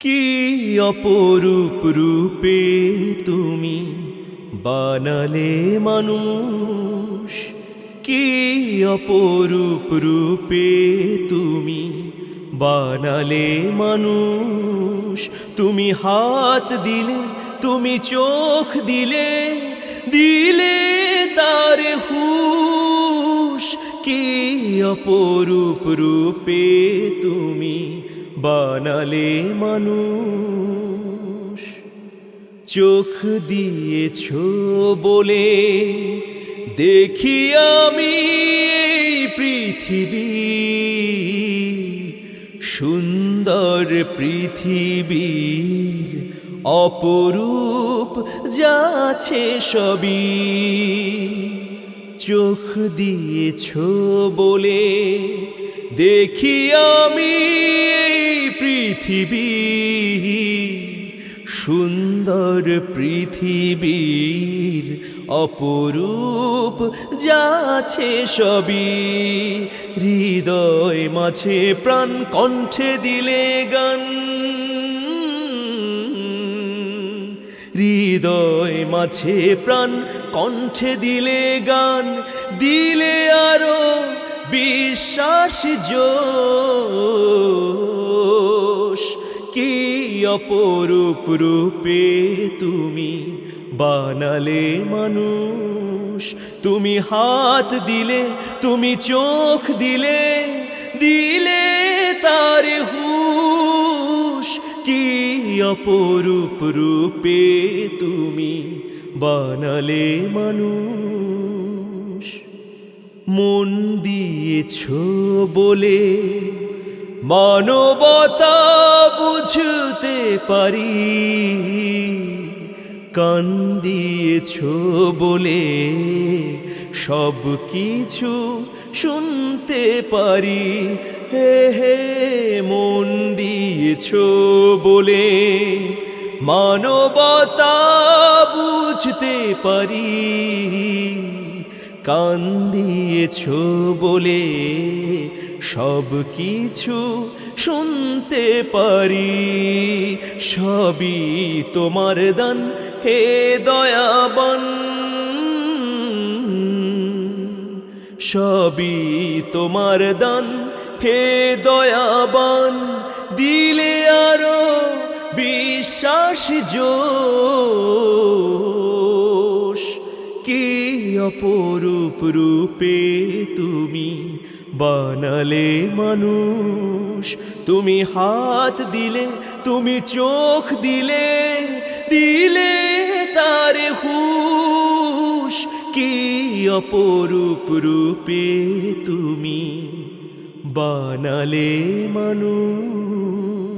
কি অপরূপ রূপে তুমি বানালে মানুষ? কি অপরূপ রূপে তুমি বানালে মানুষ? তুমি হাত দিলে, তুমি চোখ দিলে দিলে তার হুশ। কি অপরূপ রূপে তুমি বানালে মানুষ। চোখ দিয়েছ বলে দেখি আমি পৃথিবী। সুন্দর পৃথিবীর অপরূপ যাচ্ছে সবই। চোখ দিয়েছ বলে দেখি আমি পৃথিবী, সুন্দর পৃথিবীর অপরূপ যাচ্ছে সবই। হৃদয় মাঝে প্রাণ কণ্ঠে দিলে গান। হৃদয় মাঝে প্রাণ কণ্ঠে দিলে গান, দিলে আরও বিশ্বাস জোশ, কি অপরূপ রূপে তুমি বানালে মানুষ? তুমি হাত দিলে, তুমি চোখ দিলে দিলে তার হুশ। কি অপরূপ রূপে তুমি বানালে মানুষ? মন দিয়েছ বলে মানবতা বুঝতে পারি। কান দিয়েছ বলে সব কিছু শুনতে পারি। হে হে, মন দিয়েছ বলে মানবতা বুঝতে পারি। কান দিয়েছ বলে সব কিছু শুনতে পারি, সবই তোমার দান, হে দয়াবান। সবই তোমার দান, হে দয়াবান। দিলে আরও বিশ্বাস কি অপরূপ রূপে তুমি বানালে মানুষ। তুমি হাত দিলে, তুমি চোখ দিলে দিলে তার হুশ। কি অপরূপ রূপে তুমি বানালে মানুষ।